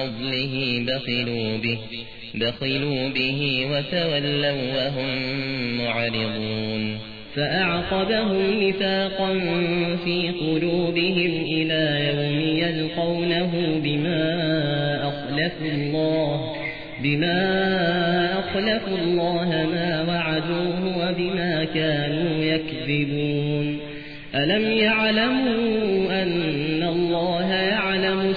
فضله بخلوا به بخلوا به وتولوا وهم معرضون. فأعقبهم نفاقا في قلوبهم إلى يوم يلقونه بما أخلفوا الله بما أخلفوا الله ما وعدوه وبما كانوا يكذبون. ألم يعلموا أن الله يعلم